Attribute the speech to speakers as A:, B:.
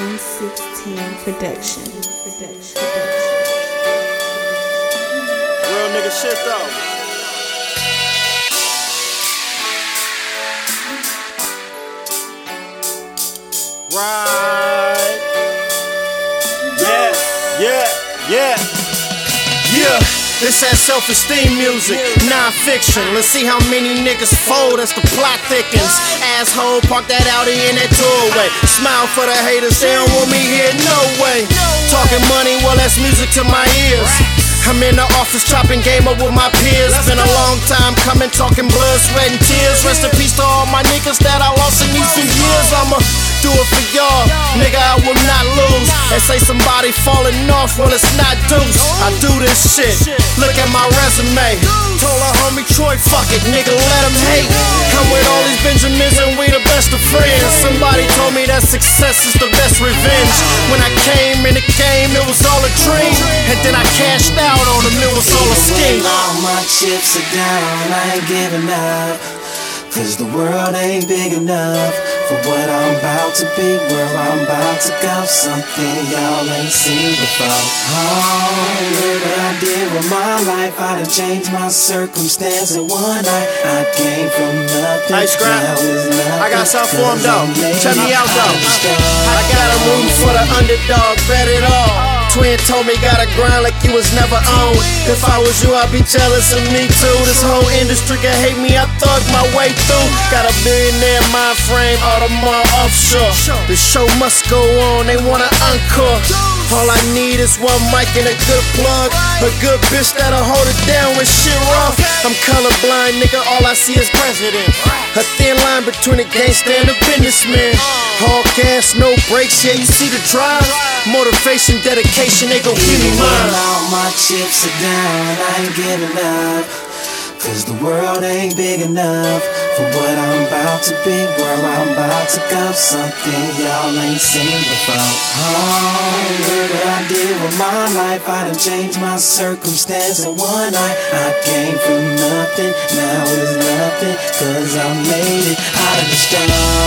A: 116 production. Production.
B: Real nigga shit though. Right. Yeah, yeah, yeah. Yeah. This that self-esteem music, non-fiction. Let's see how many niggas fold as the plot thickens. Asshole, park that Audi in that doorway. Smile for the haters, they don't want me here, no way. Talking money, well that's music to my ears. I'm in the office chopping game up with my peers. Been a long time coming, talking blood, sweat, and tears. Rest in peace to all my niggas that I lost in these few years. I'ma do And say somebody falling off, well it's not deuce. I do this shit. Look at my resume. Told her homie Troy, fuck it, nigga, let him hate. Come with all these Benjamins and we the best of friends. Somebody told me that success is the best revenge. When I came in the game, it was all a dream. And then I cashed out on them, it was all a scheme.
C: All my chips are down, I ain't giving up. Cause the world ain't big enough for what I'm about to be, where I'm about to go. Something y'all ain't seen before. Oh, what I did with my life. I done changed my circumstance in one night. I came from nothing. Nothing.
B: I got something for him, though. Check me out, though.
C: of the struggle.
B: I got a room for the underdog, bet it all. Twin told me gotta grind like you was never on. If I was you, I'd be jealous of me too. This whole industry can hate me, I thug my way through. Got a billionaire mind frame, all the Audemars offshore. The show must go on, they wanna encore. All I need is one mic and a good plug. A good bitch that'll hold it down when shit rough. I'm colorblind, nigga, all I see is president. A thin line between a gangster and a businessman. Uh. All gas, no brakes, yeah, you see the drive. Motivation, dedication, they gon' give me mine.
C: all my chips are down, I ain't giving up. Cause the world ain't big enough for what I'm about to be, where I'm about to go. Something y'all ain't seen before. Oh, look what I did with my life. I done changed my circumstance in one night. I came from nothing, now it's nothing. Cause I made it out of the struggle.